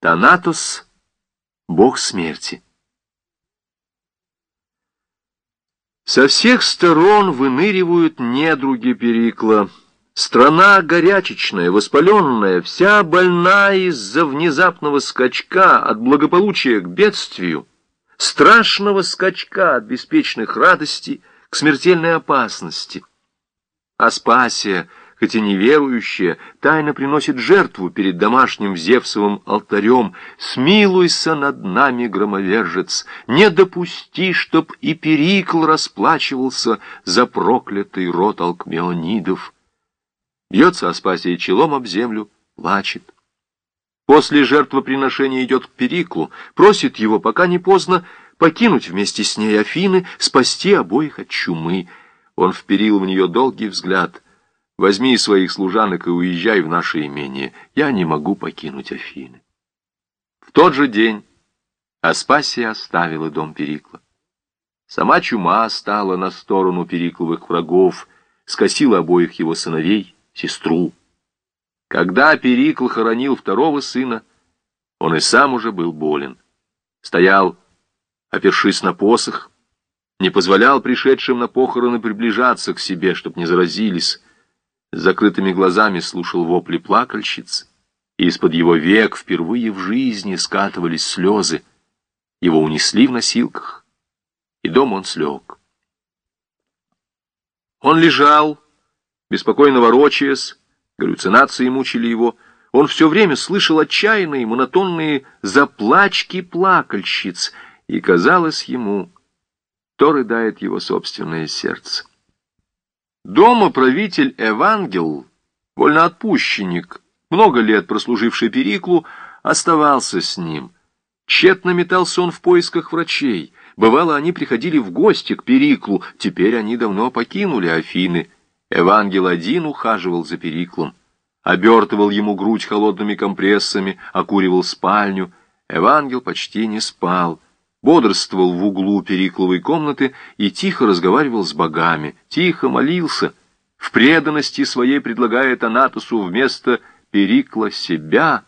Танатос — бог смерти. Со всех сторон выныривают недруги Перикла. Страна горячечная, воспаленная, вся больна из-за внезапного скачка от благополучия к бедствию, страшного скачка от беспечных радостей к смертельной опасности. Аспасия — хоть и неверующая, тайно приносит жертву перед домашним Зевсовым алтарем. Смилуйся над нами, громовержец, не допусти, чтоб и Перикл расплачивался за проклятый род алкмеонидов. Бьется Аспасия челом об землю, плачет. После жертвоприношения идет к Периклу, просит его, пока не поздно, покинуть вместе с ней Афины, спасти обоих от чумы. Он вперил в нее долгий взгляд — Возьми своих служанок и уезжай в наше имение. Я не могу покинуть Афины. В тот же день Аспасия оставила дом Перикла. Сама чума стала на сторону Перикловых врагов, скосила обоих его сыновей, сестру. Когда Перикл хоронил второго сына, он и сам уже был болен. Стоял, опершись на посох, не позволял пришедшим на похороны приближаться к себе, чтоб не заразились, с закрытыми глазами слушал вопли плакальщиц, и из-под его век впервые в жизни скатывались слезы. Его унесли в носилках, и дома он слег. Он лежал, беспокойно ворочаясь, галлюцинации мучили его. Он все время слышал отчаянные, монотонные заплачки плакальщиц, и казалось ему, то рыдает его собственное сердце. Дома правитель Евангел, вольноотпущенник, много лет прослуживший Периклу, оставался с ним. Тщетно метался он в поисках врачей. Бывало, они приходили в гости к Периклу, теперь они давно покинули Афины. Евангел один ухаживал за Периклом, обертывал ему грудь холодными компрессами, окуривал спальню. Евангел почти не спал бодрствовал в углу Перикловой комнаты и тихо разговаривал с богами, тихо молился, в преданности своей предлагая Танатусу вместо Перикла себя.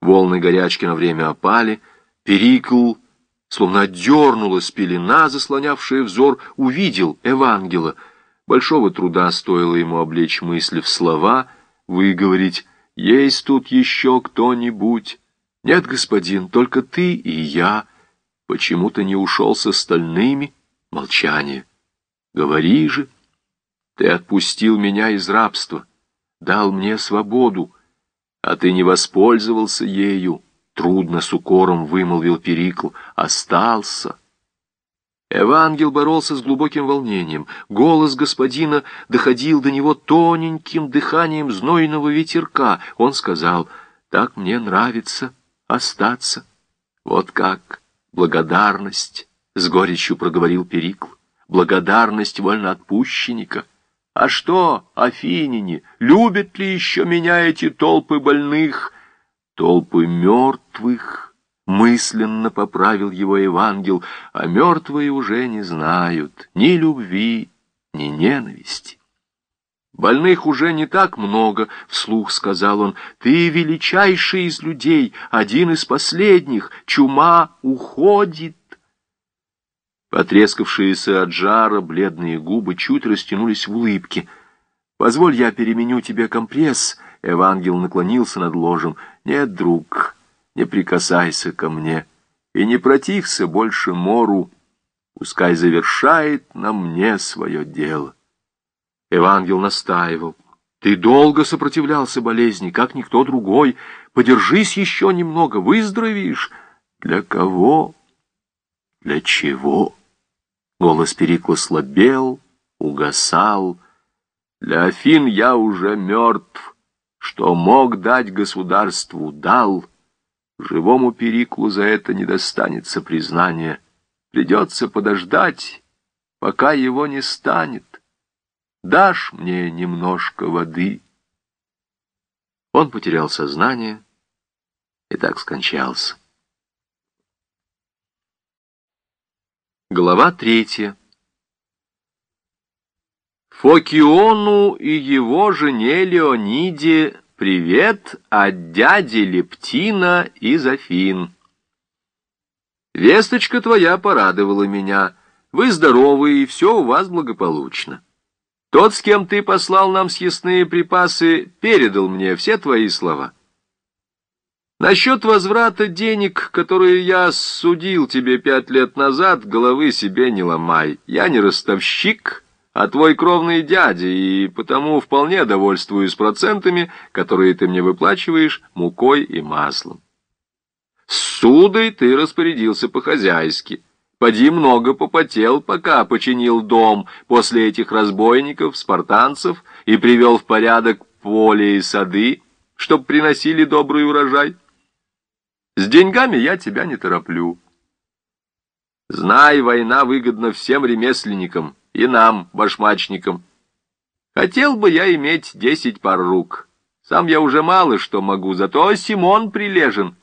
Волны горячки на время опали, Перикл, словно отдернулась пелена, заслонявшая взор, увидел Евангела. Большого труда стоило ему облечь мысли в слова, выговорить «Есть тут еще кто-нибудь?» Нет, господин, только ты и я. Почему ты не ушел с остальными? Молчание. Говори же. Ты отпустил меня из рабства, дал мне свободу, а ты не воспользовался ею. Трудно с укором вымолвил Перикл. Остался. Евангел боролся с глубоким волнением. Голос господина доходил до него тоненьким дыханием знойного ветерка. Он сказал, «Так мне нравится» остаться. Вот как благодарность, — с горечью проговорил Перикл, — благодарность вольноотпущенника. А что, афиняне, любят ли еще меня эти толпы больных? Толпы мертвых, — мысленно поправил его Евангел, а мертвые уже не знают ни любви, ни ненависти. «Больных уже не так много», — вслух сказал он. «Ты величайший из людей, один из последних. Чума уходит». Потрескавшиеся от жара бледные губы чуть растянулись в улыбке. «Позволь, я переменю тебе компресс». Евангел наклонился над ложем. «Нет, друг, не прикасайся ко мне и не протився больше мору. Пускай завершает на мне свое дело». Евангел настаивал. Ты долго сопротивлялся болезни, как никто другой. Подержись еще немного, выздоровеешь. Для кого? Для чего? Голос Перикла слабел, угасал. Для Афин я уже мертв. Что мог дать государству, дал. Живому Периклу за это не достанется признания. Придется подождать, пока его не станет дашь мне немножко воды?» Он потерял сознание и так скончался. Глава третья. Фокиону и его жене Леониде привет от дяди Лептина из Афин. Весточка твоя порадовала меня. Вы здоровы, и все у вас благополучно. Тот, с кем ты послал нам съестные припасы, передал мне все твои слова. Насчет возврата денег, которые я судил тебе пять лет назад, головы себе не ломай. Я не ростовщик, а твой кровный дядя, и потому вполне довольствуюсь процентами, которые ты мне выплачиваешь мукой и маслом. Судой ты распорядился по-хозяйски. Поди много попотел, пока починил дом после этих разбойников, спартанцев, и привел в порядок поле и сады, чтоб приносили добрый урожай. С деньгами я тебя не тороплю. Знай, война выгодна всем ремесленникам, и нам, башмачникам. Хотел бы я иметь десять пар рук. Сам я уже мало что могу, зато Симон прилежен.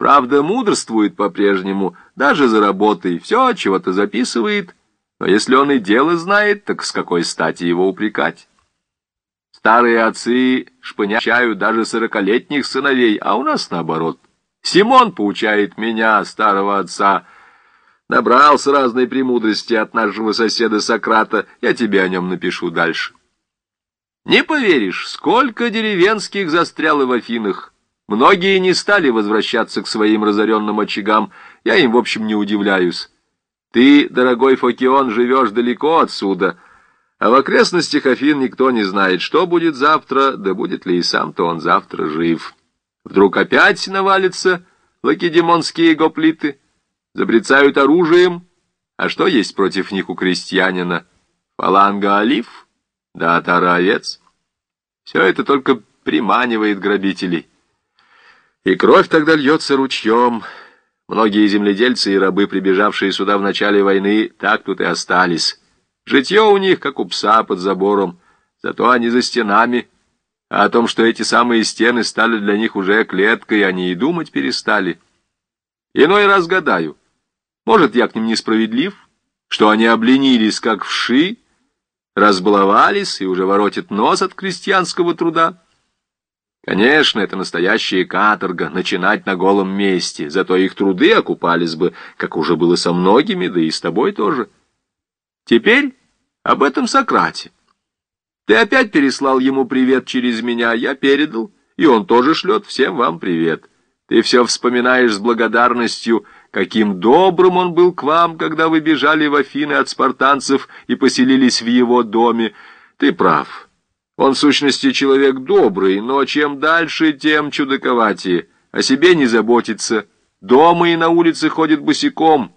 Правда, мудрствует по-прежнему, даже за работой, все чего-то записывает, но если он и дело знает, так с какой стати его упрекать? Старые отцы шпыняют даже сорокалетних сыновей, а у нас наоборот. Симон поучает меня, старого отца, набрался разной премудрости от нашего соседа Сократа, я тебе о нем напишу дальше. Не поверишь, сколько деревенских застряло в Афинах, Многие не стали возвращаться к своим разоренным очагам. Я им, в общем, не удивляюсь. Ты, дорогой Фокион, живешь далеко отсюда, а в окрестностях Афин никто не знает, что будет завтра, да будет ли и сам-то он завтра жив. Вдруг опять навалятся лакедемонские гоплиты, забрецают оружием, а что есть против них у крестьянина? Фаланга олив? Да тара овец? Все это только приманивает грабителей. И кровь тогда льется ручьем. Многие земледельцы и рабы, прибежавшие сюда в начале войны, так тут и остались. Житье у них, как у пса под забором, зато они за стенами. А о том, что эти самые стены стали для них уже клеткой, они и думать перестали. Иной раз гадаю, может, я к ним несправедлив, что они обленились, как вши, разбаловались и уже воротят нос от крестьянского труда. Конечно, это настоящая каторга, начинать на голом месте, зато их труды окупались бы, как уже было со многими, да и с тобой тоже. Теперь об этом Сократе. Ты опять переслал ему привет через меня, я передал, и он тоже шлет всем вам привет. Ты все вспоминаешь с благодарностью, каким добрым он был к вам, когда вы бежали в Афины от спартанцев и поселились в его доме. Ты прав». Он, в сущности, человек добрый, но чем дальше, тем чудаковатее. О себе не заботится. Дома и на улице ходит босиком.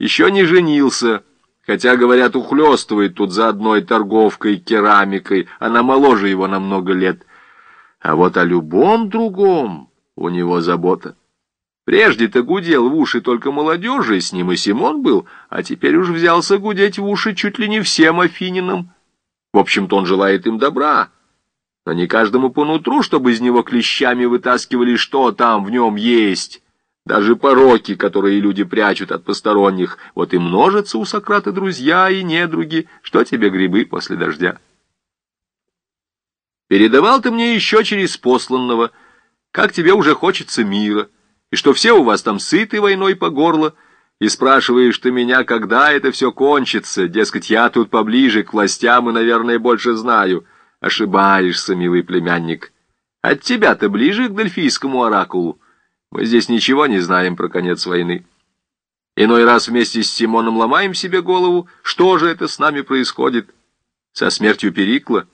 Еще не женился, хотя, говорят, ухлёстывает тут за одной торговкой, керамикой. Она моложе его на много лет. А вот о любом другом у него забота. Прежде-то гудел в уши только молодежи, с ним и Симон был, а теперь уж взялся гудеть в уши чуть ли не всем афининам. В общем-то, он желает им добра, но не каждому по нутру, чтобы из него клещами вытаскивали, что там в нем есть. Даже пороки, которые люди прячут от посторонних, вот и множатся у Сократа друзья и недруги. Что тебе грибы после дождя? Передавал ты мне еще через посланного, как тебе уже хочется мира, и что все у вас там сыты войной по горло, и спрашиваешь ты меня, когда это все кончится, дескать, я тут поближе к властям и, наверное, больше знаю. Ошибаешься, милый племянник. От тебя-то ближе к Дельфийскому оракулу. Мы здесь ничего не знаем про конец войны. Иной раз вместе с Симоном ломаем себе голову, что же это с нами происходит. Со смертью Перикла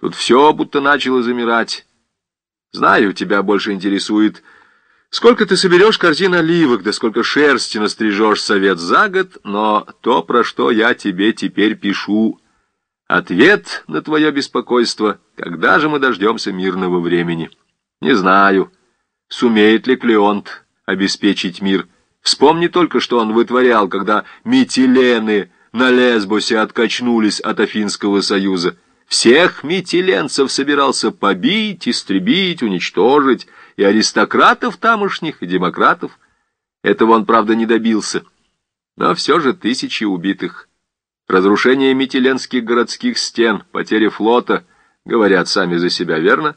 тут все будто начало замирать. Знаю, тебя больше интересует Сколько ты соберешь корзин оливок, да сколько шерсти настрижешь совет за год, но то, про что я тебе теперь пишу, ответ на твое беспокойство, когда же мы дождемся мирного времени. Не знаю, сумеет ли Клеонт обеспечить мир. Вспомни только, что он вытворял, когда Митилены на Лесбосе откачнулись от Афинского союза. Всех митиленцев собирался побить, истребить, уничтожить, и аристократов тамошних, и демократов. Этого он, правда, не добился. Но все же тысячи убитых. Разрушение митиленских городских стен, потеря флота, говорят сами за себя, верно?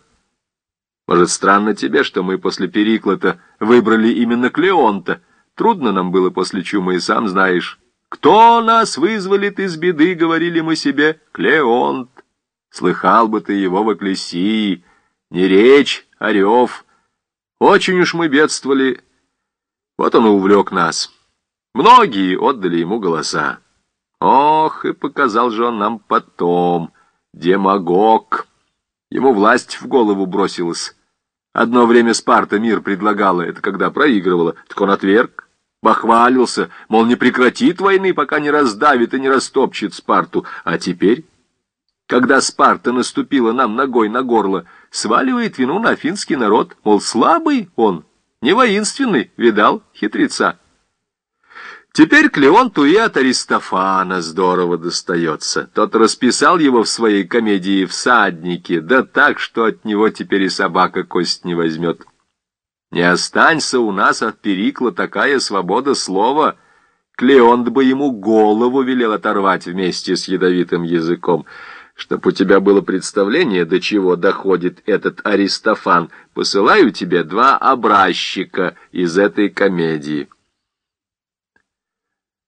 Может, странно тебе, что мы после Периклота выбрали именно Клеонта? Трудно нам было после чумы, и сам знаешь. Кто нас вызволит из беды, говорили мы себе, Клеонт. Слыхал бы ты его в Экклесии, не речь, а рев. Очень уж мы бедствовали. Вот он увлек нас. Многие отдали ему голоса. Ох, и показал же он нам потом. Демагог. Ему власть в голову бросилась. Одно время Спарта мир предлагала, это когда проигрывала, так он отверг, бахвалился, мол, не прекратит войны, пока не раздавит и не растопчет Спарту. А теперь, когда Спарта наступила нам ногой на горло, сваливает вину на афинский народ, мол, слабый он, не воинственный, видал, хитреца. Теперь Клеонту и от Аристофана здорово достается. Тот расписал его в своей комедии «Всадники», да так, что от него теперь и собака кость не возьмет. Не останься у нас от Перикла такая свобода слова, Клеонт бы ему голову велел оторвать вместе с ядовитым языком. Чтоб у тебя было представление, до чего доходит этот Аристофан, посылаю тебе два образчика из этой комедии».